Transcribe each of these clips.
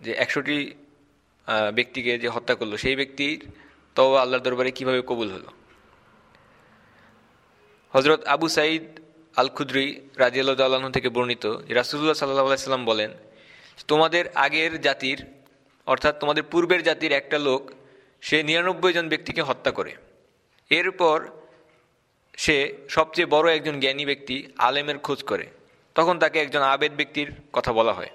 যে একশোটি ব্যক্তিকে যে হত্যা করল, সেই ব্যক্তির তবা আল্লাহর দরবারে কীভাবে কবুল হলো? হজরত আবু সাইদ আল খুদ্রি রাজিয়াল্লাহ থেকে বর্ণিত রাসুল্লাহ সাল্লাহ সাল্লাম বলেন, তোমাদের আগের জাতির, অর্থাৎ তোমাদের পূর্বের জাতির একটা লোক, সে নিরানব্বই জন ব্যক্তিকে হত্যা করে। এরপর সে সবচেয়ে বড় একজন জ্ঞানী ব্যক্তি, আলেমের খোঁজ করে। তখন তাকে একজন আবেদ ব্যক্তির কথা বলা হয়।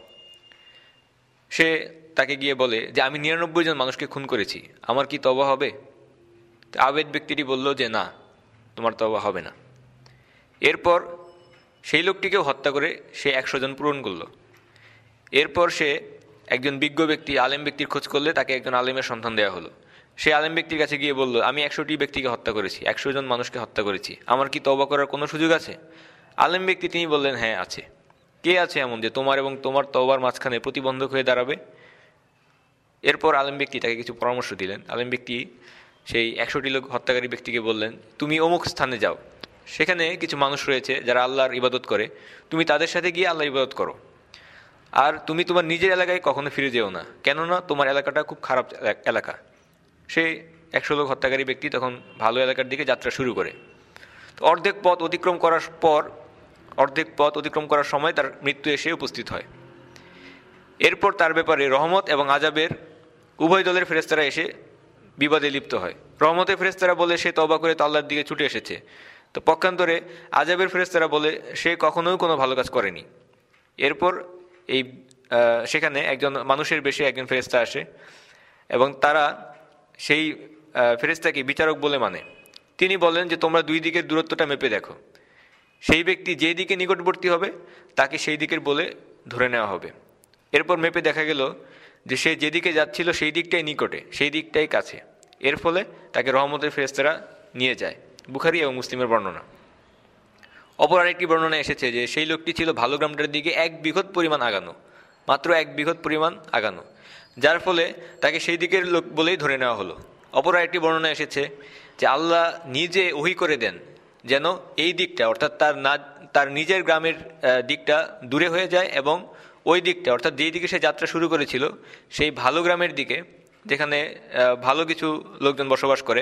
সে তাকে গিয়ে বলে যে, আমি নিরানব্বই জন মানুষকে খুন করেছি। আমার কি তবা হবে? আবেদ ব্যক্তিটি বলল যে, না, তোমার তবা হবে না। এরপর সেই লোকটিকেও হত্যা করে সে একশো জন পূরণ করল। এরপর সে একজন বিজ্ঞ ব্যক্তি, আলেম ব্যক্তির খোঁজ করলে তাকে একজন আলেমের সন্ধান দেওয়া হলো। সে আলেম ব্যক্তির কাছে গিয়ে বলল, আমি একশোটি ব্যক্তিকে হত্যা করেছি, একশো জন মানুষকে হত্যা করেছি। আমার কি তবা করার কোনো সুযোগ আছে? আলেম ব্যক্তি তিনি বললেন হ্যাঁ আছে। কে আছে এমন যে তোমার এবং তোমার তবার মাঝখানে প্রতিবন্ধক হয়ে দাঁড়াবে? এরপর আলেম ব্যক্তি তাকে কিছু পরামর্শ দিলেন। আলেম ব্যক্তি সেই একশোটি লোক হত্যাকারী ব্যক্তিকে বললেন, তুমি অমুক স্থানে যাও। সেখানে কিছু মানুষ রয়েছে যারা আল্লাহর ইবাদত করে। তুমি তাদের সাথে গিয়ে আল্লাহ ইবাদত করো। আর তুমি তোমার নিজের এলাকায় কখনো ফিরে যেও না। কেননা তোমার এলাকাটা খুব খারাপ এলাকা সে একশো লোক হত্যাকারী ব্যক্তি তখন ভালো এলাকার দিকে যাত্রা শুরু করে। অর্ধেক পথ অতিক্রম করার পর অর্ধেক পথ অতিক্রম করার সময় তার মৃত্যু এসে উপস্থিত হয়। এরপর তার ব্যাপারে রহমত এবং আজাবের উভয় দলের ফেরেস্তারা এসে বিবাদে লিপ্ত হয়। রহমতের ফেরেস্তারা বলে, সে তবা করে তাল্লার দিকে ছুটে এসেছে। তো পক্ষান্তরে আজাবের ফেরেস্তারা বলে, সে কখনোই কোনো ভালো কাজ করেনি। এরপর এই সেখানে একজন মানুষের বেশি একজন ফেরেস্তা আসে এবং তারা সেই ফেরেস্তাকে বিচারক বলে মানে। তিনি বলেন যে, তোমরা দুই দিকের দূরত্বটা মেপে দেখো। সেই ব্যক্তি যে দিকে নিকটবর্তী হবে, তাকে সেই দিকের বলে ধরে নেওয়া হবে। এরপর মেপে দেখা গেল যে সে যেদিকে যাচ্ছিল, সেই দিকটাই নিকটে, সেই দিকটাই কাছে। এর ফলে তাকে রহমতের ফেরেস্তারা নিয়ে যায়, বুখারি এবং মুসলিমের বর্ণনা। অপর আরেকটি বর্ণনা এসেছে যে, সেই লোকটি ছিল ভালো গ্রামটার দিকে এক বিঘত পরিমাণ আগানো, মাত্র এক বিঘত পরিমাণ আগানো, যার ফলে তাকে সেই দিকের লোক বলেই ধরে নেওয়া হলো। অপর আরেকটি বর্ণনা এসেছে যে, আল্লাহ নিজে ওহি করে দেন যেন এই দিকটা, অর্থাৎ তার না, তার নিজের গ্রামের দিকটা দূরে হয়ে যায় এবং ওই দিকটা, অর্থাৎ যেই দিকে সে যাত্রা শুরু করেছিল, সেই ভালো গ্রামের দিকে, যেখানে ভালো কিছু লোকজন বসবাস করে,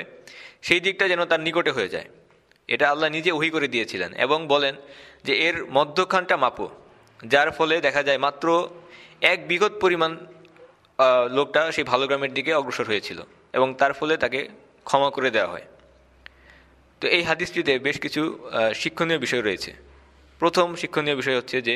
সেই দিকটা যেন তার নিকটে হয়ে যায়। এটা আল্লাহ নিজে ওহি করে দিয়েছিলেন এবং বলেন যে এর মধ্যখানটা মাপো, যার ফলে দেখা যায় মাত্র এক বিগত পরিমাণ লোকটা সেই ভালো গ্রামের দিকে অগ্রসর হয়েছিল এবং তার ফলে তাকে ক্ষমা করে দেওয়া হয়। তো এই হাদিসটিতে বেশ কিছু শিক্ষণীয় বিষয় রয়েছে। প্রথম শিক্ষণীয় বিষয় হচ্ছে যে,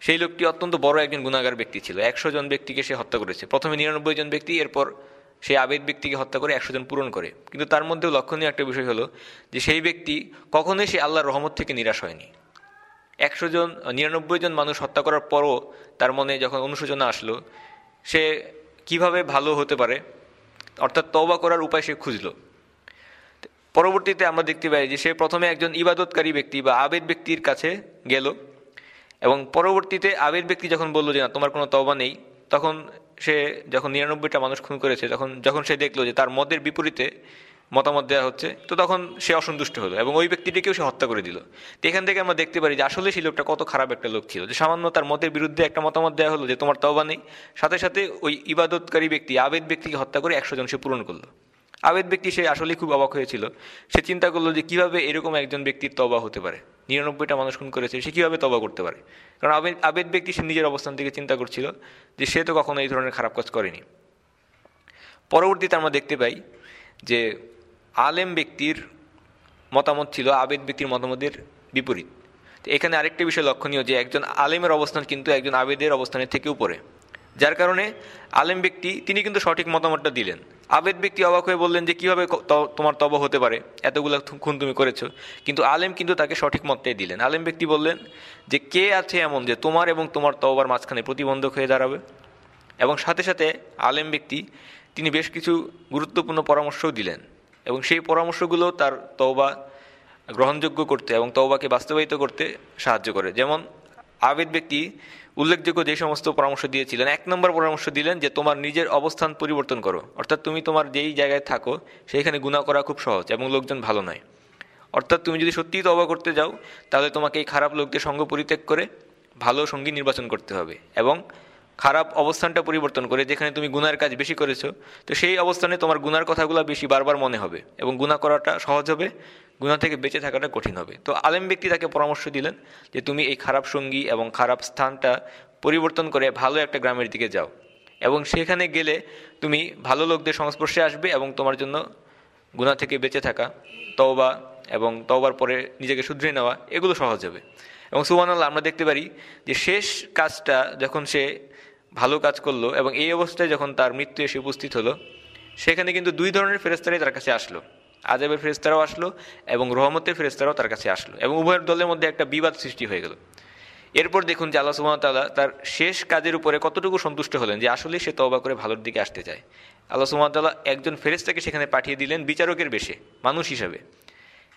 সেই লোকটি অত্যন্ত বড় একজন গুণাগার ব্যক্তি ছিল। একশো জন ব্যক্তিকে সে হত্যা করেছে। প্রথমে নিরানব্বই জন ব্যক্তি, এরপর সেই আবেদ ব্যক্তিকে হত্যা করে একশো জন পূরণ করে। কিন্তু তার মধ্যেও লক্ষণীয় একটা বিষয় হলো যে, সেই ব্যক্তি কখনোই সে আল্লাহর রহমত থেকে নিরাশ হয়নি। একশো জন, নিরানব্বই জন মানুষ হত্যা করার পরও তার মনে যখন অনুশোচনা আসলো, সে কীভাবে ভালো হতে পারে, অর্থাৎ তবা করার উপায় সে খুঁজল। পরবর্তীতে আমরা দেখতে পাই যে সে প্রথমে একজন ইবাদতকারী ব্যক্তি বা আবেদ ব্যক্তির কাছে গেল এবং পরবর্তীতে আবেদ ব্যক্তি যখন বলল যে না, তোমার কোনো তবা নেই, তখন সে যখন নিরানব্বইটা মানুষ খুন করেছে, তখন, যখন সে দেখল যে তার মদের বিপরীতে মতামত দেওয়া হচ্ছে, তো তখন সে অসন্তুষ্ট হলো এবং ওই ব্যক্তিটিকেও সে হত্যা করে দিল। তো এখান থেকে আমরা দেখতে পারি যে আসলে সেই লোকটা কত খারাপ একটা লোক ছিল, যে সামান্য তার মতের বিরুদ্ধে একটা মতামত দেওয়া হলো যে তোমার তবা নেই, সাথে সাথে ওই ইবাদতকারী ব্যক্তি, আবেদ ব্যক্তিকে হত্যা করে একশো জন সে পূরণ করল। আবেদ ব্যক্তি সে আসলেই খুব অবাক হয়েছিল। সে চিন্তা করল যে কীভাবে এরকম একজন ব্যক্তির তবা হতে পারে। নিরানব্বইটা মানুষ খুন করেছে, সে কীভাবে তবা করতে পারে? কারণ আবেদ আবেদ ব্যক্তি সে নিজের অবস্থান থেকে চিন্তা করছিল যে সে তো কখনো এই ধরনের খারাপ কাজ করেনি। পরবর্তীতে আমরা দেখতে পাই যে আলেম ব্যক্তির মতামত ছিল, আবেদ ব্যক্তির মতামতের বিপরীত। তো এখানে আরেকটা বিষয় লক্ষণীয় যে একজন আলেমের অবস্থান কিন্তু একজন আবেদের অবস্থানের থেকেও পড়ে যার কারণে আলেম ব্যক্তি, তিনি কিন্তু সঠিক মতামতটা দিলেন। আবেদ ব্যক্তি অবাক হয়ে বললেন যে, কীভাবে তোমার তব হতে পারে? এতগুলো খুন তুমি করেছ। কিন্তু আলেম কিন্তু তাকে সঠিক মতটাই দিলেন। আলেম ব্যক্তি বললেন যে, কে আছে এমন যে তোমার এবং তোমার তবার মাঝখানে প্রতিবন্ধক হয়ে দাঁড়াবে? এবং সাথে সাথে আলেম ব্যক্তি, তিনি বেশ কিছু গুরুত্বপূর্ণ পরামর্শও দিলেন। এবং সেই পরামর্শগুলো তার তওবা গ্রহণযোগ্য করতে এবং তওবাকে বাস্তবায়িত করতে সাহায্য করে। যেমন আবেদ ব্যক্তি উল্লেখযোগ্য যে সমস্ত পরামর্শ দিয়েছিলেন, এক নম্বর পরামর্শ দিলেন যে তোমার নিজের অবস্থান পরিবর্তন করো। অর্থাৎ তুমি তোমার যেই জায়গায় থাকো, সেইখানে গুণা করা খুব সহজ এবং লোকজন ভালো নয়। অর্থাৎ তুমি যদি সত্যিই তবা করতে যাও, তাহলে তোমাকে এই খারাপ লোকদের সঙ্গ পরিত্যাগ করে ভালো সঙ্গী নির্বাচন করতে হবে এবং খারাপ অবস্থানটা পরিবর্তন করে, যেখানে তুমি গুনার কাজ বেশি করেছ, তো সেই অবস্থানে তোমার গুনার কথাগুলো বেশি বারবার মনে হবে এবং গুণা করাটা সহজ হবে। গুণা থেকে বেঁচে থাকাটা কঠিন হবে। তো আলেম ব্যক্তি তাকে পরামর্শ দিলেন যে, তুমি এই খারাপ সঙ্গী এবং খারাপ স্থানটা পরিবর্তন করে ভালো একটা গ্রামের দিকে যাও এবং সেখানে গেলে তুমি ভালো লোকদের সংস্পর্শে আসবে এবং তোমার জন্য গুণা থেকে বেঁচে থাকা, তওবা এবং তওবার পরে নিজেকে শুধরে নেওয়া, এগুলো সহজ হবে। এবং সুবান আল্লাহ আমরা দেখতে পারি যে, শেষ কাজটা যখন সে ভালো কাজ করল এবং এই অবস্থায় যখন তার মৃত্যু এসে উপস্থিত হলো, সেখানে কিন্তু দুই ধরনের ফেরেস্তারাই তার কাছে আসলো। আজাবের ফেরেস্তারাও আসলো এবং রহমতের ফেরেস্তারাও তার কাছে আসলো এবং উভয়ের দলের মধ্যে একটা বিবাদ সৃষ্টি হয়ে গেল। এরপর দেখুন যে আল্লাহ সুমতাল্লাহ তার শেষ কাজের উপরে কতটুকু সন্তুষ্ট হলেন যে আসলে সে তবা করে ভালোর দিকে আসতে চায়। আল্লাহ সুমতাল্লাহ একজন ফেরেস্তাকে সেখানে পাঠিয়ে দিলেন বিচারকের বেশে, মানুষ হিসাবে।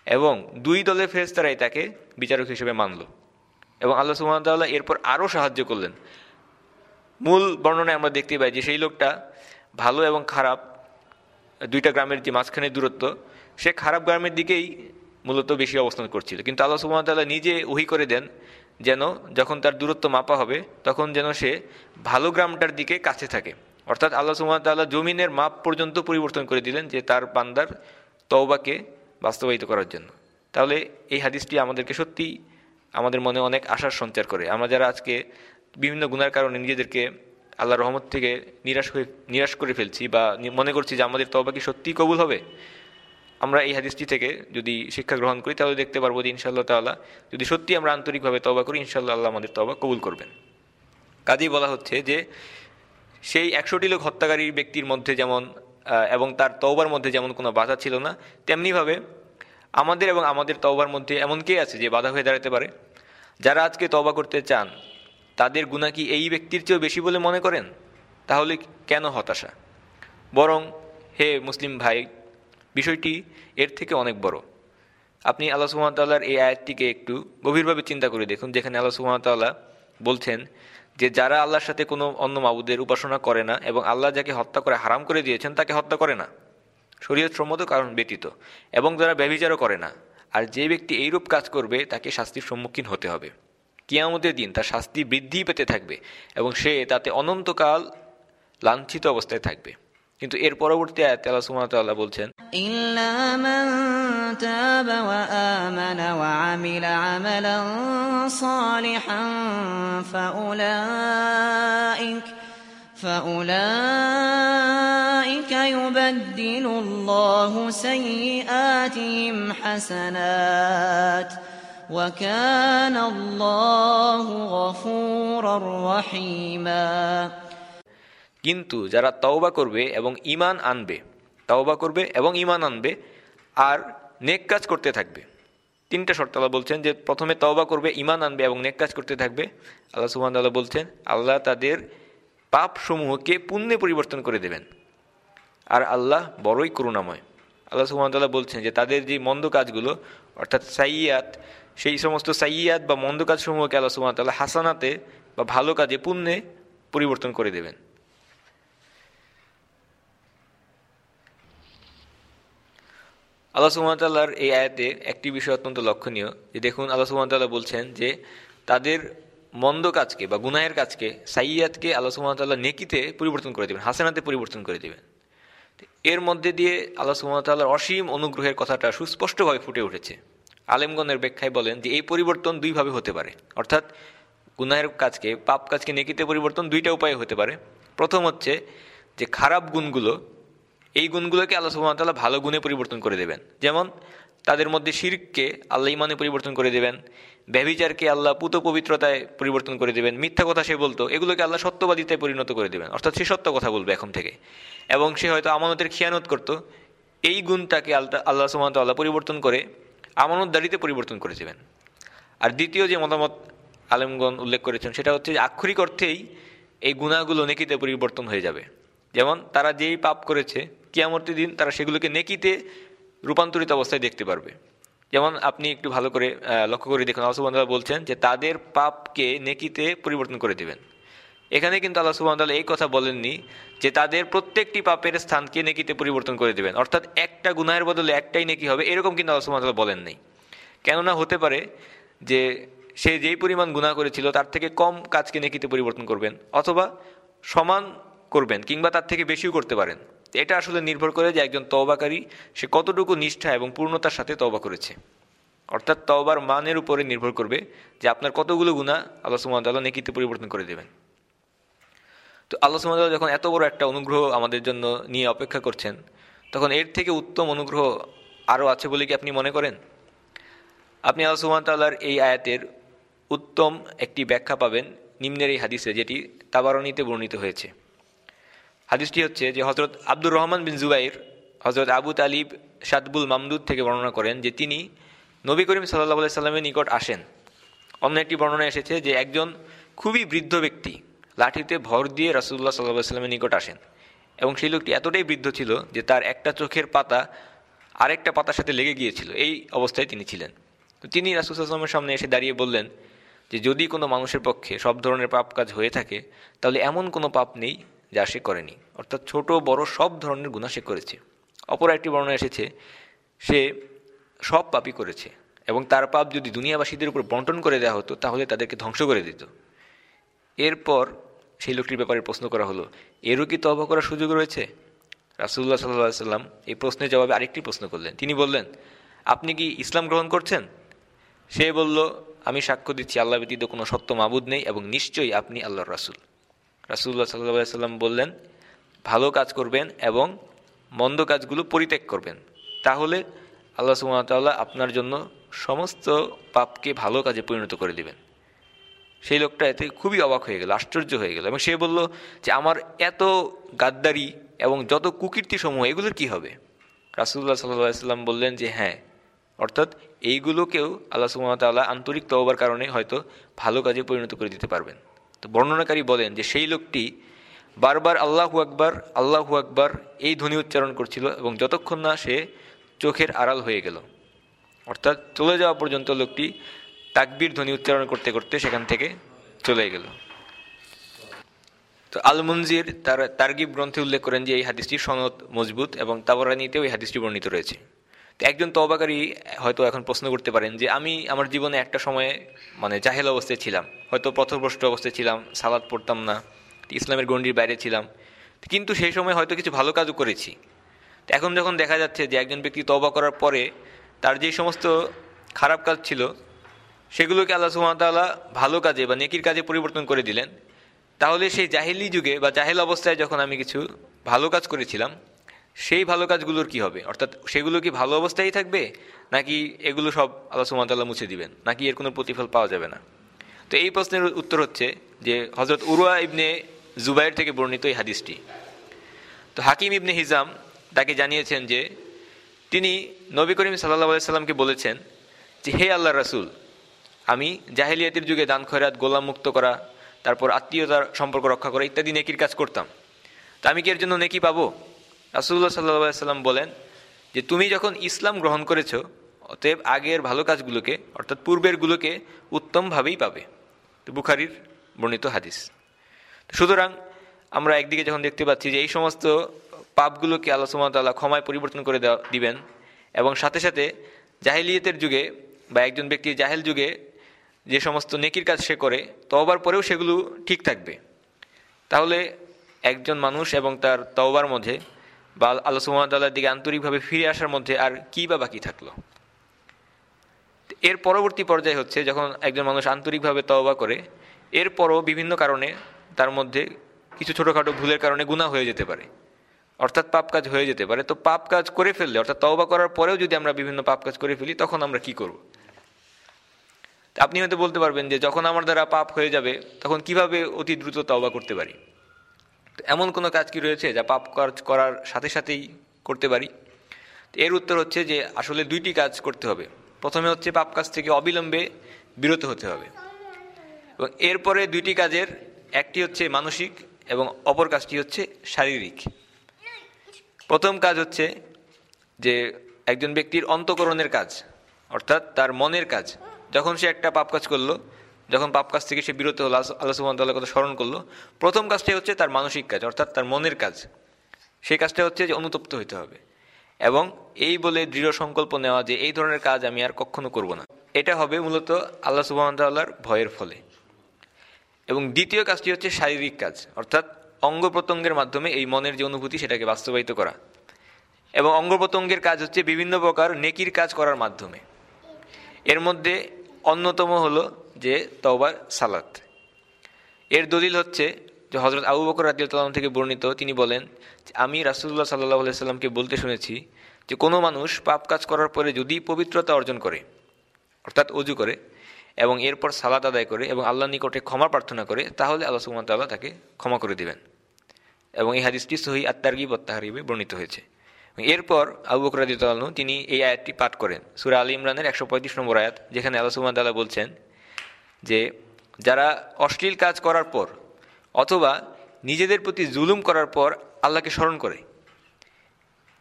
এবং দুই দলের ফেরেস্তারাই তাকে বিচারক হিসেবে মানল। এবং আল্লাহ সুমতাল্লাহ এরপর আরও সাহায্য করলেন। মূল বর্ণনায় আমরা দেখতে পাই যে সেই লোকটা ভালো এবং খারাপ, দুইটা গ্রামের যে মাঝখানে দূরত্ব সে খারাপ গ্রামের দিকেই মূলত বেশি অবস্থান করছিল। কিন্তু আল্লাহ সুমতাল্লাহ নিজে ওহি করে দেন যেন যখন তার দূরত্ব মাপা হবে, তখন যেন সে ভালো গ্রামটার দিকে কাছে থাকে। অর্থাৎ আল্লাহ সুমতাল্লাহ জমিনের মাপ পর্যন্ত পরিবর্তন করে দিলেন যে তার বান্দার তওবাকে বাস্তবায়িত করার জন্য। তাহলে এই হাদিসটি আমাদেরকে সত্যি আমাদের মনে অনেক আশার সঞ্চার করে। আমরা যারা আজকে বিভিন্ন গুণার কারণে নিজেদেরকে আল্লাহ রহমত থেকে নিরাশ হয়ে, নিরাশ করে ফেলছি বা মনে করছি যে আমাদের তবা কি সত্যিই কবুল হবে আমরা এই হাদিসটি থেকে যদি শিক্ষা গ্রহণ করি, তাহলে দেখতে পারব যে ইনশাল্লাহ তাল্লাহ যদি সত্যি আমরা আন্তরিকভাবে তবা করি ইনশাল্লাহ আল্লাহ আমাদের তবা কবুল করবেন। কাজেই বলা হচ্ছে যে সেই একশোটি লোক হত্যাকারী ব্যক্তির মধ্যে যেমন এবং তার তওবার মধ্যে যেমন কোনো বাধা ছিল না, তেমনিভাবে আমাদের এবং আমাদের তওবার মধ্যে এমন কে আছে যে বাধা হয়ে দাঁড়াতে পারে? যারা আজকে তবা করতে চান, তাদের গুণা কি এই ব্যক্তির চেয়েও বেশি বলে মনে করেন? তাহলে কেন হতাশা? বরং, হে মুসলিম ভাই বিষয়টি এর থেকে অনেক বড়। আপনি আল্লাহ সুহামতাল্লাহর এই আয়াতটিকে একটু গভীরভাবে চিন্তা করে দেখুন, যেখানে আল্লাহ সুহামতাল্লাহ বলছেন যে, যারা আল্লাহর সাথে কোনো অন্য মাবুদের উপাসনা করে না এবং আল্লাহ যাকে হত্যা করে হারাম করে দিয়েছেন, তাকে হত্যা করে না। শরীয়ত সম্মত কারণ ব্যতীত। এবং যারা ব্যভিচারও করে না। আর যে ব্যক্তি এইরূপ কাজ করবে, তাকে শাস্তির সম্মুখীন হতে হবে। কিয়ামতের দিন তার শাস্তি বৃদ্ধি পেতে থাকবে এবং সে তাতে অনন্তকাল লাঞ্ছিত অবস্থায় থাকবে। কিন্তু এর পরবর্তী আয়াতে আল্লাহ সুবহানাহু বলছেন ইল্লা মান তাবা ওয়া আমানা ওয়া আমিলা আমালান সালিহান ফাউলাইক فأولئك يبدل الله سيئاتهم حسنات وكان الله غفورا رحيما কিন্তু যারা তওবা করবে এবং ইমান আনবে, তওবা করবে এবং ইমান আনবে আর নেক কাজ করতে থাকবে। তিনটা শর্ত আল্লাহ বলছেন যে প্রথমে তওবা করবে ইমান আনবে এবং নেক কাজ করতে থাকবে। আল্লাহ সুহান আল্লাহ বলছেন, আল্লাহ তাদের পাপ সমূহকে পুণ্যে পরিবর্তন করে দেবেন। আর আল্লাহ বড়ই করুণাময়। আল্লাহ সুহামতাল্লাহ বলছেন যে তাদের যে মন্দ কাজগুলো, অর্থাৎ সাইয়াত সেই সমস্ত সাইয়াত বা মন্দ কাজসমূহকে আল্লাহ সুহামতাল্লাহ হাসানাতে বা ভালো কাজে পুণ্যে পরিবর্তন করে দেবেন। আল্লাহ সুমতাল্লাহর এই আয়াতে একটি বিষয় অত্যন্ত লক্ষণীয়। যে দেখুন, আল্লাহ সুমতাল্লাহ বলছেন যে, তাদের মন্দ কাজকে বা গুনাহের কাজকে সাইয়াদকে আল্লাহ সুমতাল্লাহ নেকিতে পরিবর্তন করে দেবেন, হাসানাতে পরিবর্তন করে দেবেন। এর মধ্যে দিয়ে আল্লাহ সুমতাল্লাহর অসীম অনুগ্রহের কথাটা সুস্পষ্টভাবে ফুটে উঠেছে। আলেমগণের ব্যাখ্যায় বলেন যে, এই পরিবর্তন দুইভাবে হতে পারে। অর্থাৎ গুনাহের কাজকে, পাপ কাজকে নেকিতে পরিবর্তন দুইটা উপায়ে হতে পারে। প্রথম হচ্ছে যে, খারাপ গুণগুলো এই গুণগুলোকে আল্লাহ সুহামতাল্লাহ ভালো গুণে পরিবর্তন করে দেবেন। যেমন, তাদের মধ্যে শিরককে আল্লাহ ইমানে পরিবর্তন করে দেবেন ব্যবিচারকে আল্লাহ পুত পবিত্রতায় পরিবর্তন করে দেবেন, মিথ্যা কথা সে বলতো, এগুলোকে আল্লাহ সত্যবাদিতায় পরিণত করে দেবেন। অর্থাৎ সে সত্য কথা বলবে এখন থেকে। এবং সে হয়তো আমানতের খেয়ানত করত, এই গুণটাকে আল্লাহ আল্লাহ সুহামতাল্লাহ পরিবর্তন করে আমানতদারিতে পরিবর্তন করে দেবেন। আর দ্বিতীয় যে মতামত আলেমগণ উল্লেখ করেছেন, সেটা হচ্ছে যে আক্ষরিক অর্থেই এই গুণাগুলো নেকিতে পরিবর্তন হয়ে যাবে। যেমন, তারা যেই পাপ করেছে কিয়ামর্তি দিন তারা সেগুলোকে নেকিতে রূপান্তরিত অবস্থায় দেখতে পারবে। যেমন আপনি একটু ভালো করে লক্ষ্য করে দেখুন, আল্লাহ সুবাহ বলছেন যে তাদের পাপকে নেকিতে পরিবর্তন করে দেবেন। এখানে কিন্তু আল্লাহ সুবাহ এই কথা বলেননি যে তাদের প্রত্যেকটি পাপের স্থানকে নেকিতে পরিবর্তন করে দেবেন। অর্থাৎ একটা গুনাহের বদলে একটাই নেকি হবে, এরকম কিন্তু আল্লাহ সুবাহ বলেন নেই কেননা হতে পারে যে সে যেই পরিমাণ গুণা করেছিল তার থেকে কম কাজকে নেকিতে পরিবর্তন করবেন, অথবা সমান করবেন, কিংবা তার থেকে বেশিও করতে পারেন। এটা আসলে নির্ভর করে যে একজন তওবাকারী, সে কতটুকু নিষ্ঠা এবং পূর্ণতার সাথে তওবা করেছে। অর্থাৎ তওবার মানের উপরে নির্ভর করবে যে আপনার কতগুলো গুণা আল্লাহ সুমতাল্লাহ নেকিতে পরিবর্তন করে দেবেন। তো আল্লাহ সুমতাল্লাহ যখন এত বড় একটা অনুগ্রহ আমাদের জন্য নিয়ে অপেক্ষা করছেন, তখন এর থেকে উত্তম অনুগ্রহ আরও আছে বলে কি আপনি মনে করেন? আপনি আল্লাহ সুমতাল্লাহর এই আয়াতের উত্তম একটি ব্যাখ্যা পাবেন নিম্নের এই হাদিসে যেটি তাবারণীতে বর্ণিত হয়েছে। হাদিসটি হচ্ছে যে হজরত আব্দুর রহমান বিন জুবাইর হজরত আবু তালিব সাদবুল মামদুদ থেকে বর্ণনা করেন যে তিনি নবী করিম সাল্লাহ সাল্লামের নিকট আসেন। অন্য একটি বর্ণনা এসেছে যে একজন খুবই বৃদ্ধ ব্যক্তি লাঠিতে ভর দিয়ে রাসুল্লাহ সাল্লাহ সাল্লামের নিকট আসেন এবং সেই লোকটি এতটাই বৃদ্ধ ছিল যে তার একটা চোখের পাতা আরেকটা পাতার সাথে লেগে গিয়েছিল। এই অবস্থায় তিনি ছিলেন। তো তিনি রাসুলসাল্লামের সামনে এসে দাঁড়িয়ে বললেন যে যদি কোনো মানুষের পক্ষে সব ধরনের পাপ কাজ হয়ে থাকে, তাহলে এমন কোনো পাপ নেই যা সে করেনি। অর্থাৎ ছোট, বড় সব ধরনের গুণা সে করেছে। অপর একটি বর্ণনা এসেছে, সে সব পাপই করেছে এবং তার পাপ যদি দুনিয়াবাসীদের উপর বন্টন করে দেওয়া হতো, তাহলে তাদেরকে ধ্বংস করে দিত। এরপর সেই লোকটির ব্যাপারে প্রশ্ন করা হলো, এরও কি তবা করার সুযোগ রয়েছে? রাসুল্লাহ সাল্লাহ সাল্লাম এই প্রশ্নের জবাবে আরেকটি প্রশ্ন করলেন। তিনি বললেন, আপনি কি ইসলাম গ্রহণ করছেন? সে বলল, আমি সাক্ষ্য দিচ্ছি আল্লাহ ব্যতীত কোনো সত্য মাবুদ নেই এবং নিশ্চয়ই আপনি আল্লাহর রাসুল। রাসুল্লাহ সাল্লাহ সাল্লাম বললেন, ভালো কাজ করবেন এবং মন্দ কাজগুলো পরিত্যাগ করবেন। তাহলে আল্লাহ সুমতাল্লাহ আপনার জন্য সমস্ত পাপকে ভালো কাজে পরিণত করে দিবেন। সেই লোকটা এতে খুবই অবাক হয়ে গেল, আশ্চর্য হয়ে গেল এবং সে বলল যে, আমার এত গাদ্দারি এবং যত কুকীর্তি সমূহ এগুলোর কি হবে? রাসুল্লাহ সাল্লাহ সাল্লাম বললেন যে হ্যাঁ অর্থাৎ এইগুলোকেও আল্লাহ সুমতাল্লাহ আন্তরিক তওবার কারণে হয়তো ভালো কাজে পরিণত করে দিতে পারবেন। তো বর্ণনাকারী বলেন যে সেই লোকটি বারবার আল্লাহু আকবার আল্লাহু আকবার এই ধ্বনি উচ্চারণ করছিল এবং যতক্ষণ না সে চোখের আড়াল হয়ে গেল। অর্থাৎ চলে যাওয়া পর্যন্ত লোকটি তাকবির ধ্বনি উচ্চারণ করতে করতে সেখান থেকে চলে গেল। তো আল তার তার্গিব গ্রন্থে উল্লেখ করেন যে এই হাদিসটির সনদ মজবুত এবং তাবরানিতেও এই হাদিসটি বর্ণিত রয়েছে। একজন তবাকারী হয়তো এখন প্রশ্ন করতে পারেন যে আমি আমার জীবনে একটা সময়ে মানে জাহেল অবস্থায় ছিলাম, হয়তো পথভ্রষ্ট অবস্থায় ছিলাম সালাদ পড়তাম না, ইসলামের গণ্ডির বাইরে ছিলাম। কিন্তু সেই সময় হয়তো কিছু ভালো কাজও করেছি। এখন যখন দেখা যাচ্ছে যে একজন ব্যক্তি তবা করার পরে তার যে সমস্ত খারাপ কাজ ছিল, সেগুলোকে আল্লাহ সুহামতাল্লাহ ভালো কাজে বা নেকির কাজে পরিবর্তন করে দিলেন, তাহলে সেই জাহেলি যুগে বা জাহেল অবস্থায় যখন আমি কিছু ভালো কাজ করেছিলাম সেই ভালো কাজগুলোর কি হবে? অর্থাৎ সেগুলো কি ভালো অবস্থায় থাকবে? নাকি এগুলো সব আল্লাহ সুমতাল্লাহ মুছে দিবেন? নাকি এর কোনো প্রতিফল পাওয়া যাবে না? তো এই প্রশ্নের উত্তর হচ্ছে যে হজরত উরুয়া ইবনে জুবাইর থেকে বর্ণিত এই হাদিসটি। তো হাকিম ইবনে হিজাম তাকে জানিয়েছেন যে, তিনি নবী করিম সাল্লাহ সাল্লামকে বলেছেন যে, হে আল্লাহ রাসুল, আমি জাহেলিয়াতের যুগে দান খয়রাত, গোলাম মুক্ত করা, তারপর আত্মীয়তার সম্পর্ক রক্ষা করা ইত্যাদি নেকির কাজ করতাম। তা আমি কি এর জন্য নেকি পাবো? রাসুল্লাহ সাল্লাহ সাল্লাম বলেন যে তুমি যখন ইসলাম গ্রহণ করেছ, অতএব আগের ভালো কাজগুলোকে, অর্থাৎ পূর্বেরগুলোকে উত্তমভাবেই পাবে। তো বুখারির বর্ণিত হাদিস। সুতরাং আমরা একদিকে যখন দেখতে পাচ্ছি যে এই সমস্ত পাপগুলোকে আল্লাহ সুমতাল্লাহ ক্ষমায় পরিবর্তন করে দেওয়া, দিবেন এবং সাথে সাথে জাহেলিয়তের যুগে বা একজন ব্যক্তির জাহেল যুগে যে সমস্ত নেকির কাজ সে করে, তওবার পরেও সেগুলো ঠিক থাকবে। তাহলে একজন মানুষ এবং তার তওবার মধ্যে বা আল্লাহ সুমতাল্লাহর দিকে আন্তরিকভাবে ফিরে আসার মধ্যে আর কী বা বাকি থাকল? এর পরবর্তী পর্যায়ে হচ্ছে যখন একজন মানুষ আন্তরিকভাবে তওবা করে, এরপরও বিভিন্ন কারণে তার মধ্যে কিছু ছোটোখাটো ভুলের কারণে গুণা হয়ে যেতে পারে। অর্থাৎ পাপ কাজ হয়ে যেতে পারে। তো পাপ কাজ করে ফেললে, অর্থাৎ তওবা করার পরেও যদি আমরা বিভিন্ন পাপ কাজ করে ফেলি, তখন আমরা কি করব? আপনি হয়তো বলতে পারবেন যে যখন আমার দ্বারা পাপ হয়ে যাবে, তখন কীভাবে অতি দ্রুত তওবা করতে পারি? এমন কোনো কাজ কি রয়েছে যা পাপ কাজ করার সাথে সাথেই করতে পারি? এর উত্তর হচ্ছে যে আসলে দুইটি কাজ করতে হবে। প্রথমে হচ্ছে পাপ কাজ থেকে অবিলম্বে বিরত হতে হবে। এবং এরপরে দুইটি কাজের, একটি হচ্ছে মানসিক এবং অপর কাজটি হচ্ছে শারীরিক। প্রথম কাজ হচ্ছে যে একজন ব্যক্তির অন্তকরণের কাজ, অর্থাৎ তার মনের কাজ। যখন সে একটা পাপ কাজ করল যখন পাপ কাজ থেকে সে বিরত হলো, আল্লাহ সুবাহতাল্লাহ কথা স্মরণ করল, প্রথম কাজটাই হচ্ছে তার মানসিক কাজ, অর্থাৎ তার মনের কাজ। সেই কাজটা হচ্ছে যে অনুতপ্ত হইতে হবে। এবং এই বলে দৃঢ় সংকল্প নেওয়া যে এই ধরনের কাজ আমি আর কখনো করব না। এটা হবে মূলত আল্লাহ সুবাহতাল্লাহর ভয়ের ফলে। এবং দ্বিতীয় কাজটি হচ্ছে শারীরিক কাজ, অর্থাৎ অঙ্গ প্রত্যঙ্গের মাধ্যমে এই মনের যে অনুভূতি সেটাকে বাস্তবায়িত করা। এবং অঙ্গ প্রত্যঙ্গের কাজ হচ্ছে বিভিন্ন প্রকার নেকির কাজ করার মাধ্যমে। এর মধ্যে অন্যতম হলো যে তওবার সালাত। এর দলিল হচ্ছে যে হজরত আবু বকর রাজিউল্লাহ থেকে বর্ণিত, তিনি বলেন আমি রাসুল্লাহ সাল্লাহ সাল্লামকে বলতে শুনেছি যে, কোনো মানুষ পাপ কাজ করার পরে যদি পবিত্রতা অর্জন করে, অর্থাৎ অজু করে এবং এরপর সালাত আদায় করে এবং আল্লাহ নিকটে ক্ষমা প্রার্থনা করে, তাহলে আল্লাহ সুমতাল্লাহ তাকে ক্ষমা করে দিবেন। এবং এই হাদিসটি সহি আত্মারগি বত্তাহারিবে বর্ণিত হয়েছে। এরপর আবু বকর রাজিউল্লাহ তিনি এই আয়াতটি পাঠ করেন। সুরা আলী ইমরানের একশো পঁয়ত্রিশ নম্বর আয়াত, যেখানে আল্লাহ সুমতাল্লাহ বলছেন যে যারা অশ্লীল কাজ করার পর অথবা নিজেদের প্রতি জুলুম করার পর আল্লাহকে স্মরণ করে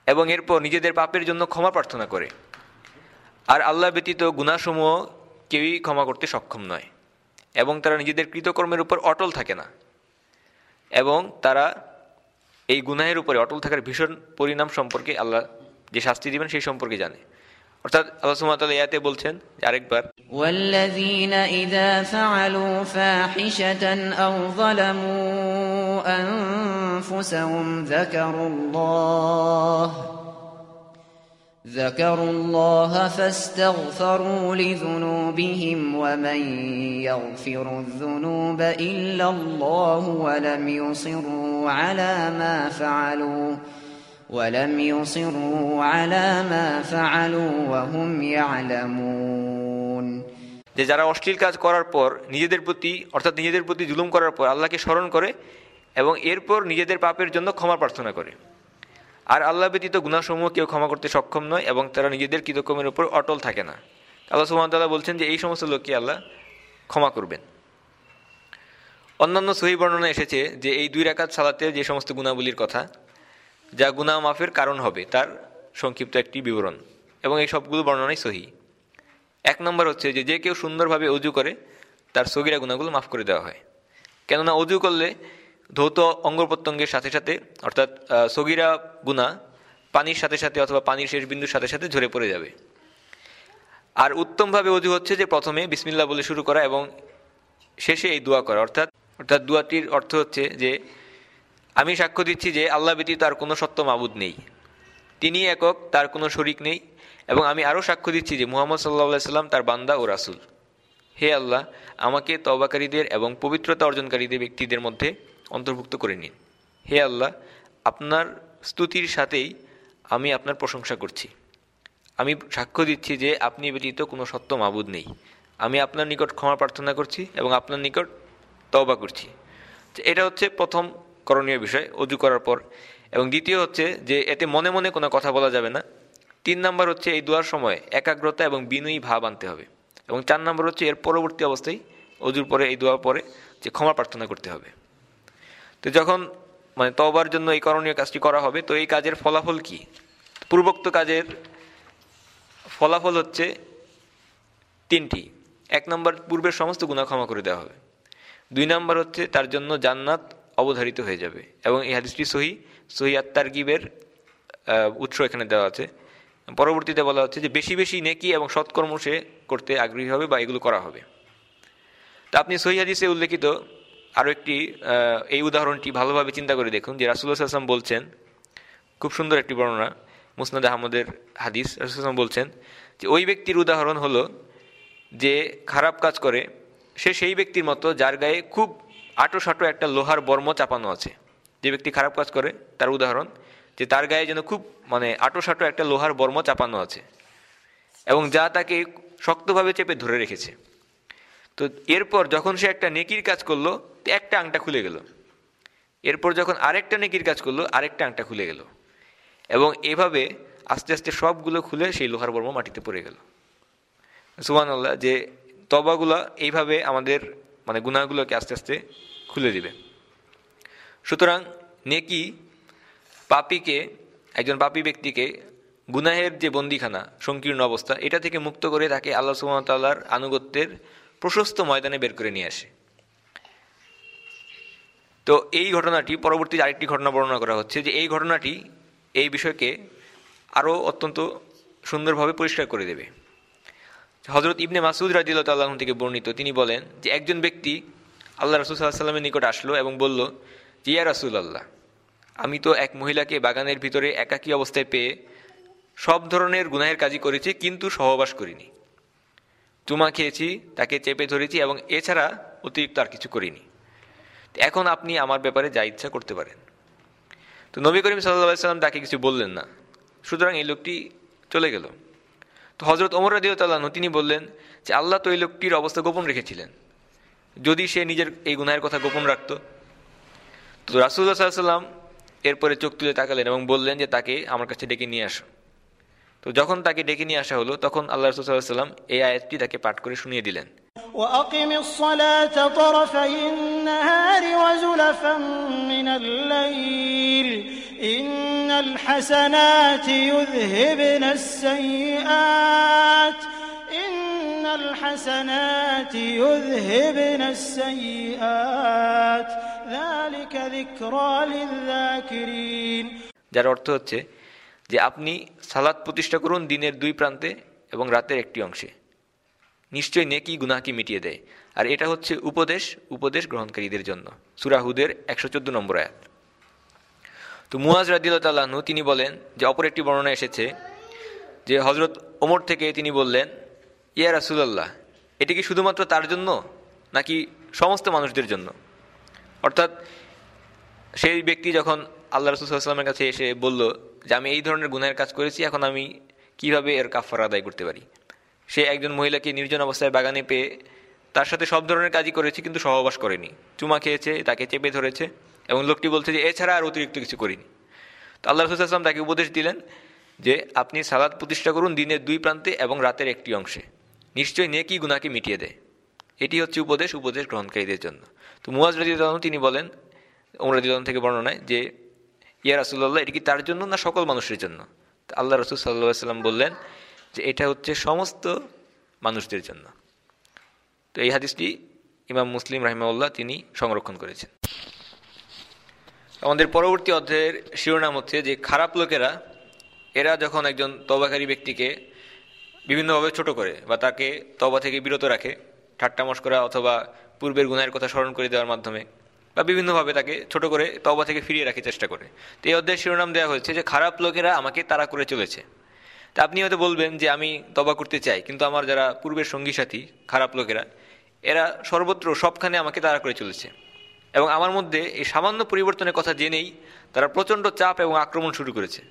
এবং এরপর নিজেদের পাপের জন্য ক্ষমা প্রার্থনা করে। আর আল্লাহ ব্যতীত গুণাসমূহ কেউই ক্ষমা করতে সক্ষম নয় এবং তারা নিজেদের কৃতকর্মের উপর অটল থাকে না এবং তারা এই গুনাহের উপরে অটল থাকার ভীষণ পরিণাম সম্পর্কে আল্লাহ যে শাস্তি দিবেন সেই সম্পর্কে জানে। অর্থাৎ আল্লাহ সুমাতাল ইয়াতে বলছেন আরেকবার والذين إذا فعلوا فاحشة أو ظلموا أنفسهم ذكروا الله ذكروا الله فاستغفروا لذنوبهم ومن يغفر الذنوب إلا الله ولم يصروا على ما فعلوا ولم يصروا على ما فعلوا وهم يعلمون যে যারা অশ্লীল কাজ করার পর নিজেদের প্রতি অর্থাৎ নিজেদের প্রতি জুলুম করার পর আল্লাহকে স্মরণ করে এবং এরপর নিজেদের পাপের জন্য ক্ষমা প্রার্থনা করে আর আল্লাহ ব্যতীত গুণাসমূহ কেউ ক্ষমা করতে সক্ষম নয় এবং তারা নিজেদের কৃতকর্মের উপর অটল থাকে না আল্লাহ সুহামতাল্লাহ বলছেন যে এই সমস্ত লোককে আল্লাহ ক্ষমা করবেন অন্যান্য সহি বর্ণনা এসেছে যে এই দুই রাকাত সালাতের যে সমস্ত গুণাবলীর কথা যা গুনা মাফের কারণ হবে, তার সংক্ষিপ্ত একটি বিবরণ। এবং এই সবগুলো বর্ণনাই সহি। এক নম্বর হচ্ছে যে যে কেউ সুন্দরভাবে অজু করে, তার সগিরা গুণাগুলো মাফ করে দেওয়া হয়। কেননা অজু করলে ধৌত অঙ্গ প্রত্যঙ্গের সাথে সাথে, অর্থাৎ সগিরা গুণা পানির সাথে সাথে অথবা পানির শেষ বিন্দুর সাথে সাথে ঝরে পড়ে যাবে। আর উত্তমভাবে অজু হচ্ছে যে, প্রথমে বিসমিল্লা বলে শুরু করা এবং শেষে এই দোয়া করা। অর্থাৎ অর্থাৎ দোয়াটির অর্থ হচ্ছে যে আমি সাক্ষ্য দিচ্ছি যে আল্লাহ ব্যতীত আর কোনো সত্য মাবুদ নেই। তিনি একক, তার কোনো শরিক নেই এবং আমি আরও সাক্ষ্য দিচ্ছি যে মুহাম্মদ সাল্লাহ সাল্লাম তার বান্দা ও রাসুল। হে আল্লাহ, আমাকে তবাকারীদের এবং পবিত্রতা অর্জনকারীদের ব্যক্তিদের মধ্যে অন্তর্ভুক্ত করে নিন। হে আল্লাহ, আপনার স্তুতির সাথেই আমি আপনার প্রশংসা করছি। আমি সাক্ষ্য দিচ্ছি যে আপনি ব্যতীত কোনো সত্য মাবুদ নেই। আমি আপনার নিকট ক্ষমা প্রার্থনা করছি এবং আপনার নিকট তওবা করছি। এটা হচ্ছে প্রথম করণীয় বিষয়, অজু করার পর। এবং দ্বিতীয় হচ্ছে যে এতে মনে মনে কোনো কথা বলা যাবে না। তিন নম্বর হচ্ছে এই দোয়ার সময় একাগ্রতা এবং বিনয়ী ভাব আনতে হবে। এবং চার নম্বর হচ্ছে এর পরবর্তী অবস্থায় অজুর পরে, এই দোয়ার পরে যে ক্ষমা প্রার্থনা করতে হবে। তো যখন মানে তবার জন্য এই করণীয় কাজটি করা হবে, তো এই কাজের ফলাফল কি? পূর্বোক্ত কাজের ফলাফল হচ্ছে তিনটি। এক নম্বর, পূর্বের সমস্ত গুণা ক্ষমা করে দেওয়া হবে। দুই নম্বর হচ্ছে তার জন্য জান্নাত অবধারিত হয়ে যাবে। এবং এই হাদিসটি সহি সহি আত্মার গিবের উৎস এখানে দেওয়া আছে। পরবর্তীতে বলা হচ্ছে যে বেশি বেশি নেকি এবং সৎকর্ম সে করতে আগ্রহী হবে বা এগুলো করা হবে। তা আপনি সহি হাদিসে উল্লেখিত আরও একটি এই উদাহরণটি ভালোভাবে চিন্তা করে দেখুন যে রাসুল্লাহ আসলাম বলছেন, খুব সুন্দর একটি বর্ণনা, মুসনাদ আহমদের হাদিস রাসুলাম বলছেন যে ওই ব্যক্তির উদাহরণ হলো যে খারাপ কাজ করে, সে সেই ব্যক্তির মতো যার গায়ে খুব আটো সাটো একটা লোহার বর্ম চাপানো আছে। যে ব্যক্তি খারাপ কাজ করে, তার উদাহরণ, যে তার গায়ে যেন খুব মানে আটো সাটো একটা লোহার বর্ম চাপানো আছে এবং যা তাকে শক্তভাবে চেপে ধরে রেখেছে। তো এরপর যখন সে একটা নেকির কাজ করল, একটা আংটা খুলে গেল। এরপর যখন আরেকটা নেকির কাজ করল, আরেকটা আংটা খুলে গেল। এবং এভাবে আস্তে আস্তে সবগুলো খুলে সেই লোহার বর্ম মাটিতে পড়ে গেল। সুমান আল্লাহ যে তবাগুলো এইভাবে আমাদের মানে গুণাগুলোকে আস্তে আস্তে খুলে দিবে। সুতরাং নেকি পাপিকে, একজন পাপি ব্যক্তিকে গুনাহের যে বন্দিখানা, সংকীর্ণ অবস্থা, এটা থেকে মুক্ত করে তাকে আল্লাহ সুমতাল্লাহর আনুগত্যের প্রশস্ত ময়দানে বের করে নিয়ে আসে। তো এই ঘটনাটি পরবর্তী আরেকটি ঘটনা বর্ণনা করা হচ্ছে যে এই ঘটনাটি এই বিষয়কে আরও অত্যন্ত সুন্দরভাবে পরিষ্কার করে দেবে। হজরত ইবনে মাসুদ রাজিউল্লাহ তাল্লাহ থেকে বর্ণিত, তিনি বলেন যে একজন ব্যক্তি আল্লাহ রসুল সাল্লামের নিকট আসলো এবং বলল যে ইয়া রাসুল আল্লাহ আমি তো এক মহিলাকে বাগানের ভিতরে একাকী অবস্থায় পেয়ে সব ধরনের গুনাহের কাজই করেছি, কিন্তু সহবাস করিনি। চুমা খেয়েছি, তাকে চেপে ধরেছি এবং এছাড়া অতিরিক্ত আর কিছু করিনি। এখন আপনি আমার ব্যাপারে যা ইচ্ছা করতে পারেন। তো নবী করিম সাল্লাহ সাল্লাম তাকে কিছু বললেন না। সুতরাং এই লোকটি চলে গেল। তো হজরত ওমর রাজিউতাল্লাহ তিনি বললেন যে আল্লাহ তো এই লোকটির অবস্থা গোপন রেখেছিলেন যদি সে নিজের এই গুনাহের কথা গোপন রাখত তো রাসুল্লাহ সাল্লাম এরপরে চোখ তুলে তাকালেন এবং বললেন যে তাকে আমার কাছে ডেকে নিয়ে আসো তো যখন তাকে ডেকে নিয়ে আসা হলো তখন আল্লাহ রসুল্লাহাম এই আয়াতটি তাকে পাঠ করে শুনিয়ে দিলেন وأقم الصلاة طرفي النهار وزلفا من الليل إن الحسنات يذهبن السيئات إن الحسنات يذهبن السيئات ذلك ذكرى للذاكرين যার অর্থ হচ্ছে যে আপনি সালাদ প্রতিষ্ঠা করুন দিনের দুই প্রান্তে এবং রাতের একটি অংশে নিশ্চয়ই নেকি গুনাহকে মিটিয়ে দেয় আর এটা হচ্ছে উপদেশ উপদেশ গ্রহণকারীদের জন্য সুরাহুদের একশো চোদ্দ নম্বর আয়াত তো মুয়াজ রাদিল্লাহু তিনি বলেন যে অপর একটি বর্ণনা এসেছে যে হজরত ওমর থেকে তিনি বললেন, ইয়া রাসুলাল্লাহ, এটি কি শুধুমাত্র তার জন্য নাকি সমস্ত মানুষদের জন্য? অর্থাৎ সেই ব্যক্তি যখন আল্লাহ রসুলামের কাছে এসে বলল যে, আমি এই ধরনের গুণের কাজ করেছি, এখন আমি কীভাবে এর কাফার আদায় করতে পারি? সে একজন মহিলাকে নির্জন অবস্থায় বাগানে পেয়ে তার সাথে সব ধরনের কাজই করেছে, কিন্তু সহবাস করেনি। চুমা খেয়েছে, তাকে চেপে ধরেছে। এবং লোকটি বলছে যে, এছাড়া আর অতিরিক্ত কিছু করিনি। তো আল্লাহ রসুলাম তাকে উপদেশ দিলেন যে, আপনি সালাদ প্রতিষ্ঠা করুন দিনের দুই প্রান্তে এবং রাতের একটি অংশে। নিশ্চয়ই নেকি গুণাকে মিটিয়ে দেয়। এটি হচ্ছে উপদেশ উপদেশ গ্রহণকারীদের জন্য। তো মুয়াজ রাজিউল্লাহ তিনি বলেন ওমরাদিউল্লাহ থেকে বর্ণনায় যে, ইয়া রাসুল্লাহ এটি কি তার জন্য না সকল মানুষের জন্য? আল্লাহ রসুল সাল্লাহ সাল্লাম বললেন যে, এটা হচ্ছে সমস্ত মানুষদের জন্য। তো এই হাদিসটি ইমাম মুসলিম রাহিমাউল্লাহ তিনি সংরক্ষণ করেছেন। আমাদের পরবর্তী অধ্যায়ের শিরোনাম হচ্ছে যে খারাপ লোকেরা, এরা যখন একজন তবাকারী ব্যক্তিকে বিভিন্নভাবে ছোট করে বা তাকে তবা থেকে বিরত রাখে, ঠাট্টা মস্করা অথবা পূর্বের গুণের কথা স্মরণ করে দেওয়ার মাধ্যমে, বা বিভিন্নভাবে তাকে ছোট করে তবা থেকে ফিরিয়ে রাখার চেষ্টা করে। তো এই অধ্যায়ের শিরোনাম দেওয়া হয়েছে যে খারাপ লোকেরা আমাকে তারা করে চলেছে। তা আপনি হয়তো বলবেন যে আমি তবা করতে চাই, কিন্তু আমার যারা পূর্বের সঙ্গী সাথী, খারাপ লোকেরা, এরা সর্বত্র সবখানে আমাকে তারা করে চলেছে। এবং আমার মধ্যে এই সামান্য পরিবর্তনের কথা জেনেই তারা প্রচণ্ড চাপ এবং আক্রমণ শুরু করেছে।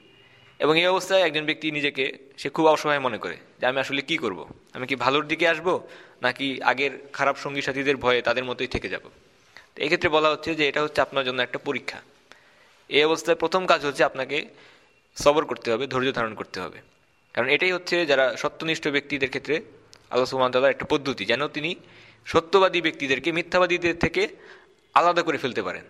এবং এই অবস্থায় একজন ব্যক্তি নিজেকে সে খুব অসহায় মনে করে যে আমি আসলে কি করব। আমি কি ভালোর দিকে আসব? নাকি আগের খারাপ সঙ্গী সাথীদের ভয়ে তাদের মতোই থেকে যাব? তো এক্ষেত্রে বলা হচ্ছে যে এটা হচ্ছে আপনার জন্য একটা পরীক্ষা। এই অবস্থায় প্রথম কাজ হচ্ছে আপনাকে সবর করতে হবে, ধৈর্য ধারণ করতে হবে। কারণ এটাই হচ্ছে যারা সত্যনিষ্ঠ ব্যক্তিদের ক্ষেত্রে আল্লাহ সুমতাল্লাহ একটা পদ্ধতি, যেন তিনি সত্যবাদী ব্যক্তিদেরকে, মিথ্যাবাদীদের থেকে আলাদা করে ফেলতে পারেন।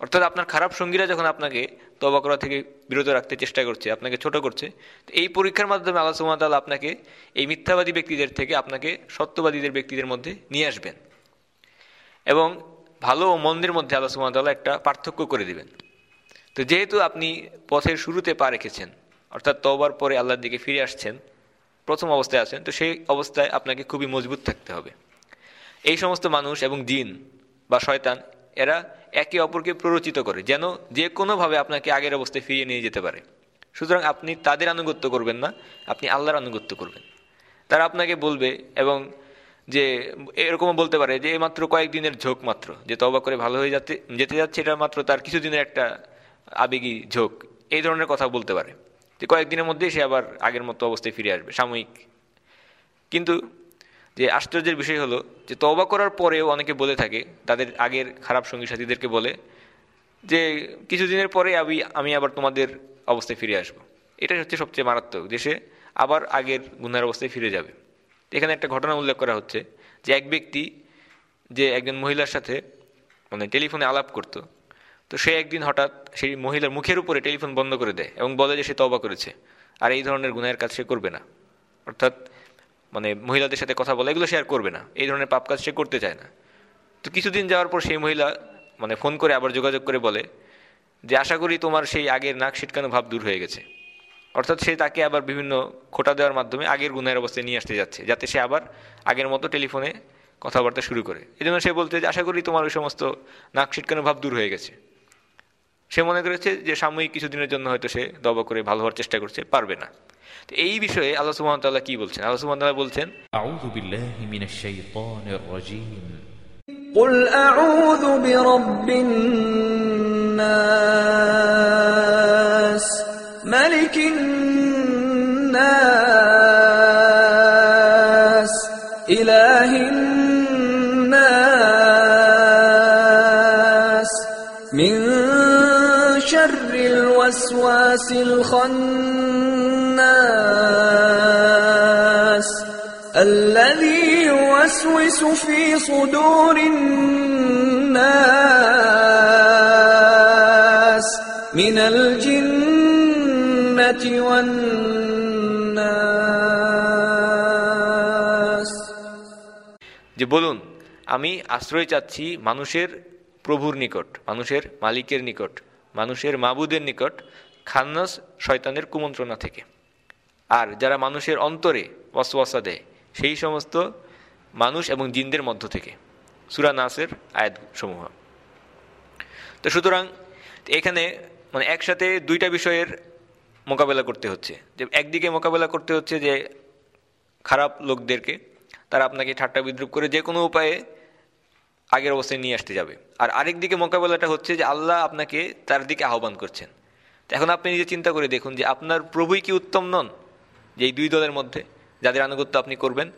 অর্থাৎ আপনার খারাপ সঙ্গীরা যখন আপনাকে তবা করা থেকে বিরত রাখতে চেষ্টা করছে, আপনাকে ছোট করছে, তো এই পরীক্ষার মাধ্যমে আল্লাহ সুমতাল্লাহ আপনাকে এই মিথ্যাবাদী ব্যক্তিদের থেকে আপনাকে সত্যবাদীদের ব্যক্তিদের মধ্যে নিয়ে আসবেন। এবং ভালো ও মন্দের মধ্যে আল্লাহ সুমতাল্লাহ একটা পার্থক্য করে দিবেন। তো যেহেতু আপনি পথের শুরুতে পা রেখেছেন, অর্থাৎ তবার পরে আল্লাহর দিকে ফিরে আসছেন, প্রথম অবস্থায় আছেন, তো সেই অবস্থায় আপনাকে খুবই মজবুত থাকতে হবে। এই সমস্ত মানুষ এবং দিন বা শয়তান এরা একে অপরকে প্ররোচিত করে, যেন যে কোনোভাবে আপনাকে আগের অবস্থায় ফিরিয়ে নিয়ে যেতে পারে। সুতরাং আপনি তাদের আনুগত্য করবেন না, আপনি আল্লাহর আনুগত্য করবেন। তারা আপনাকে বলবে এবং যে, এরকমও বলতে পারে যে মাত্র কয়েকদিনের ঝোঁক মাত্র, যে তবা করে ভালো হয়ে যাতে, যেতে যাচ্ছে, এটা মাত্র তার কিছুদিনের একটা আবেগী ঝোঁক। এই ধরনের কথা বলতে পারে। যে কয়েকদিনের মধ্যেই সে আবার আগের মতো অবস্থায় ফিরে আসবে, সাময়িক। কিন্তু যে আশ্চর্যের বিষয় হলো যে তবা করার পরেও অনেকে বলে থাকে, তাদের আগের খারাপ সঙ্গী সাথীদেরকে বলে, যে কিছুদিনের পরে আমি আমি আবার তোমাদের অবস্থায় ফিরে আসব। এটাই হচ্ছে সবচেয়ে মারাত্মক, যে সে আবার আগের গুনার অবস্থায় ফিরে যাবে এখানে একটা ঘটনা উল্লেখ করা হচ্ছে, যে এক ব্যক্তি, যে একজন মহিলার সাথে মানে টেলিফোনে আলাপ করত, তো সে একদিন হঠাৎ সেই মহিলার মুখের উপরে টেলিফোন বন্ধ করে দেয় এবং বলে যে সে তবা করেছে, আর এই ধরনের গুনাহের কাজ সে করবে না অর্থাৎ মানে মহিলাদের সাথে কথা বলা, এগুলো শেয়ার করবে না। এই ধরনের পাপ কাজ সে করতে চায় না। তো কিছুদিন যাওয়ার পর সেই মহিলা মানে ফোন করে আবার যোগাযোগ করে বলে যে, আশা করি তোমার সেই আগের নাক ছিটকানো ভাব দূর হয়ে গেছে। অর্থাৎ সে তাকে আবার বিভিন্ন খোটা দেওয়ার মাধ্যমে আগের গুণের অবস্থায় নিয়ে আসতে যাচ্ছে, যাতে সে আবার আগের মতো টেলিফোনে কথাবার্তা শুরু করে। এই সে বলতে যে, আশা করি তোমার ওই সমস্ত নাক ছিটকানো ভাব দূর হয়ে গেছে। সে মনে করেছে যে সাময়িক কিছুদিনের জন্য হয়তো সে দবা করে ভালো হওয়ার চেষ্টা করছে পারবে না তো এই বিষয়ে আল্লাহ সুবহানাহু কি বলছেন আল্লাহ সুবহানাহু বলছেন أعوذ بالله من الشيطان الرجيم قل أعوذ برب الناس ملك الناس الوسواس الخناس الذي يوسوس في صدور الناس من الجنة والناس যে বলুন আমি আশ্রয় চাচ্ছি মানুষের প্রভুর নিকট মানুষের মালিকের নিকট মানুষের মাবুদের নিকট খান্নাস শয়তানের কুমন্ত্রণা থেকে। আর যারা মানুষের অন্তরে ওয়াসওয়াসা দেয়, সেই সমস্ত মানুষ এবং জিনদের মধ্য থেকে। সুরা নাসের আয়াত সমূহ তো সুতরাং এখানে মানে একসাথে দুইটা বিষয়ের মোকাবেলা করতে হচ্ছে। যে একদিকে মোকাবেলা করতে হচ্ছে যে খারাপ লোকদেরকে, তারা আপনাকে ঠাট্টা বিদ্রুপ করে যে কোনো উপায়ে আগের অবস্থায় নিয়ে আসতে যাবে। আর আরেক দিকে মোকাবেলাটা হচ্ছে যে আল্লাহ আপনাকে তার দিকে আহ্বান করছেন। এখন আপনি নিজে চিন্তা করে দেখুন যে আপনার প্রভুই কি উত্তম নন? যে এই দুই দলের মধ্যে যাদের আনুগত্য আপনি করবেন,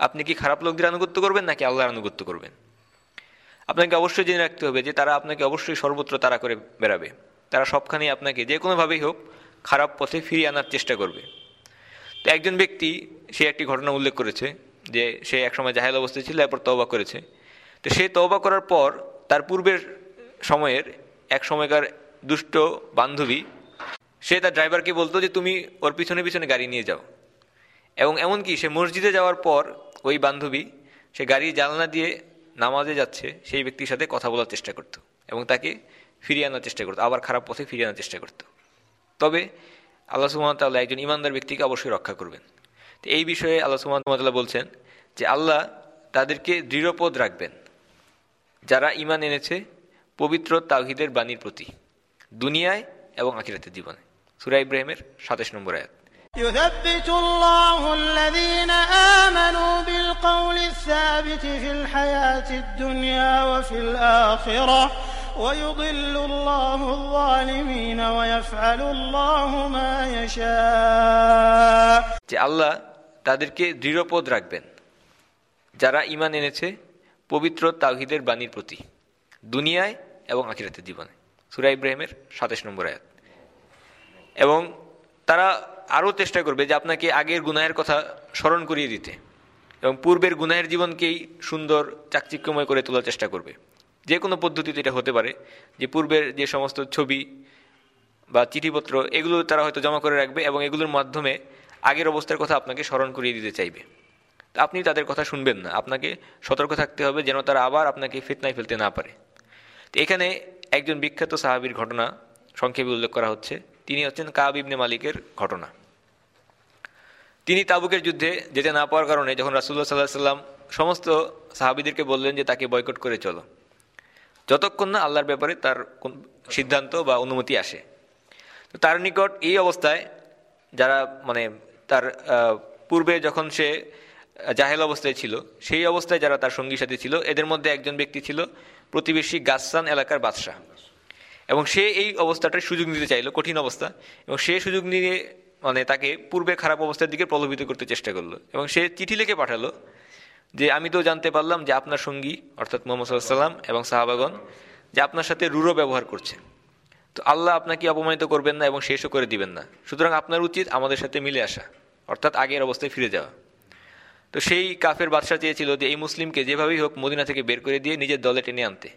আপনি কি খারাপ লোকদের আনুগত্য করবেন নাকি আল্লাহর আনুগত্য করবেন? আপনাকে অবশ্যই জেনে রাখতে হবে যে তারা আপনাকে অবশ্যই সর্বত্র তারা করে বেড়াবে। তারা সবখানেই আপনাকে যে কোনোভাবেই হোক খারাপ পথে ফিরিয়ে আনার চেষ্টা করবে। তো একজন ব্যক্তি, সে একটি ঘটনা উল্লেখ করেছে যে সে একসময় জাহেল অবস্থায় ছিল, এরপর তওবা করেছে। তো সে তওবা করার পর তার পূর্বের সময়ের এক সময়কার দুষ্ট বান্ধবী সে তার ড্রাইভারকে বলতো যে তুমি ওর পিছনে পিছনে গাড়ি নিয়ে যাও। এবং এমনকি সে মসজিদে যাওয়ার পর ওই বান্ধবী, সে গাড়ি জানলা দিয়ে নামাজে যাচ্ছে, সেই ব্যক্তির সাথে কথা বলার চেষ্টা করত এবং তাকে ফিরিয়ে আনার চেষ্টা করতো, আবার খারাপ পথে ফিরিয়ে আনার চেষ্টা করতো। তবে আল্লাহ সুমতাল্লাহ একজন ইমানদার ব্যক্তিকে অবশ্যই রক্ষা করবেন। তো এই বিষয়ে আল্লাহ সুমতাল্লাহ বলছেন যে আল্লাহ তাদেরকে দৃঢ়পদ রাখবেন। যারা ইমান এনেছে, পবিত্র তাওহিদের বাণীর প্রতি, দুনিয়ায় এবং আখিরাতের জীবনে। সুরা ইব্রাহিমের সাতাশ নম্বর আয়াত يثبت الله الذين آمنوا بالقول الثابت في الحياة الدنيا وفي الآخرة ويضل الله الظالمين ويفعل الله ما يشاء যে আল্লাহ তাদেরকে দৃঢ়পদ রাখবেন যারা ইমান এনেছে পবিত্র তাওহিদের বাণীর প্রতি দুনিয়ায় এবং আখিরাতের জীবনে সুরা ইব্রাহিমের সাতাশ নম্বর আয়াত এবং তারা আরও চেষ্টা করবে যে আপনাকে আগের গুনায়ের কথা স্মরণ করিয়ে দিতে এবং পূর্বের গুনাহের জীবনকেই সুন্দর, চাকচিক্যময় করে তোলার চেষ্টা করবে। যে কোনো পদ্ধতিতে এটা হতে পারে যে পূর্বের যে সমস্ত ছবি বা চিঠিপত্র, এগুলো তারা হয়তো জমা করে রাখবে এবং এগুলোর মাধ্যমে আগের অবস্থার কথা আপনাকে স্মরণ করিয়ে দিতে চাইবে। আপনি তাদের কথা শুনবেন না। আপনাকে সতর্ক থাকতে হবে যেন তারা আবার আপনাকে ফিতনায় ফেলতে না পারে। এখানে একজন বিখ্যাত সাহাবির ঘটনা সংক্ষেপে উল্লেখ করা হচ্ছে। তিনি হচ্ছেন কাব ইবনে মালিকের ঘটনা। তিনি তাবুকের যুদ্ধে যেতে না পাওয়ার কারণে যখন রাসুল্লাহ সাল্লাহ সাল্লাম সমস্ত সাহাবিদেরকে বললেন যে তাকে বয়কট করে চলো, যতক্ষণ না আল্লাহর ব্যাপারে তার সিদ্ধান্ত বা অনুমতি আসে। তো তার নিকট এই অবস্থায় যারা মানে তার পূর্বে যখন সে জাহেল অবস্থায় ছিল, সেই অবস্থায় যারা তার সঙ্গী সাথী ছিল, এদের মধ্যে একজন ব্যক্তি ছিল প্রতিবেশী গাসসান এলাকার বাদশাহ। এবং সে এই অবস্থাটার সুযোগ নিতে চাইলো, কঠিন অবস্থা। এবং সে সুযোগ নিয়ে মানে তাকে পূর্বে খারাপ অবস্থার দিকে প্রলোভিত করতে চেষ্টা করল। এবং সে চিঠি লিখে পাঠালো যে, আমি তো জানতে পারলাম যে আপনার সঙ্গী, অর্থাৎ মোহাম্মদ সাল্লাম এবং সাহাবাগন যে আপনার সাথে রূঢ় ব্যবহার করছে। তো আল্লাহ আপনাকে অপমানিত করবেন না এবং শেষও করে দিবেন না। সুতরাং আপনার উচিত আমাদের সাথে মিলে আসা, অর্থাৎ আগের অবস্থায় ফিরে যাওয়া। তো সেই কাফের বাদশাহ চেয়েছিল যে, এই মুসলিমকে যেভাবেই হোক মদিনা থেকে বের করে দিয়ে নিজের দলে টেনে আনতে।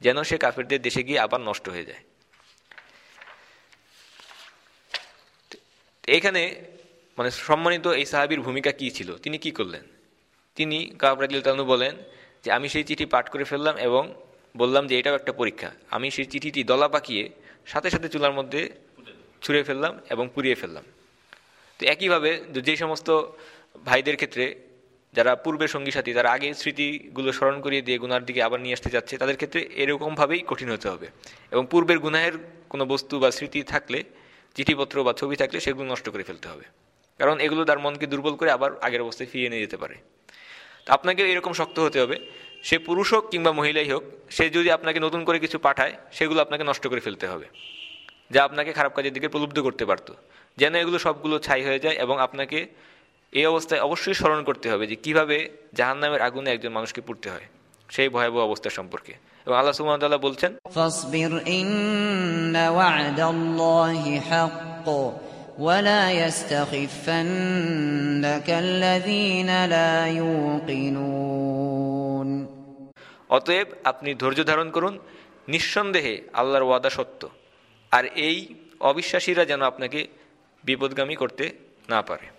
যেন সে কাফেরদের দেশে গিয়ে আবার নষ্ট হয়ে যায়। এখানে মানে সম্মানিত এই সাহাবির ভূমিকা কি ছিল? তিনি কি করলেন? তিনি কাবরাদিল তানু বলেন যে, আমি সেই চিঠি পাঠ করে ফেললাম এবং বললাম যে, এটাও একটা পরীক্ষা। আমি সেই চিঠিটি দলা পাকিয়ে সাথে সাথে চুলার মধ্যে ছুঁড়ে ফেললাম এবং পুড়িয়ে ফেললাম। তো একইভাবে যে সমস্ত ভাইদের ক্ষেত্রে যারা পূর্বের সঙ্গী সাথী তারা আগে স্মৃতিগুলো স্মরণ করিয়ে দিয়ে গুনার দিকে আবার নিয়ে আসতে যাচ্ছে, তাদের ক্ষেত্রে এরকমভাবেই কঠিন হতে হবে। এবং পূর্বের গুনাহের কোনো বস্তু বা স্মৃতি থাকলে, চিঠিপত্র বা ছবি থাকলে সেগুলো নষ্ট করে ফেলতে হবে। কারণ এগুলো তার মনকে দুর্বল করে আবার আগের অবস্থায় ফিরিয়ে নিয়ে যেতে পারে। তো আপনাকে এরকম শক্ত হতে হবে, সে পুরুষ হোক কিংবা মহিলাই হোক, সে যদি আপনাকে নতুন করে কিছু পাঠায়, সেগুলো আপনাকে নষ্ট করে ফেলতে হবে। যা আপনাকে খারাপ কাজের দিকে প্রলুব্ধ করতে পারতো। যেন এগুলো সবগুলো ছাই হয়ে যায় এবং আপনাকে এই অবস্থায় অবশ্যই স্মরণ করতে হবে যে কিভাবে জাহান নামের আগুনে একজন মানুষকে পুড়তে হয় সেই ভয়াবহ অবস্থা সম্পর্কে এবং আল্লাহ সুমতাল্লাহ বলছেন فاصبر إن وعد الله حق ولا يستخفنك الذين لا يوقنون অতএব আপনি ধৈর্য ধারণ করুন নিঃসন্দেহে আল্লাহর ওয়াদা সত্য আর এই অবিশ্বাসীরা যেন আপনাকে বিপদগামী করতে না পারে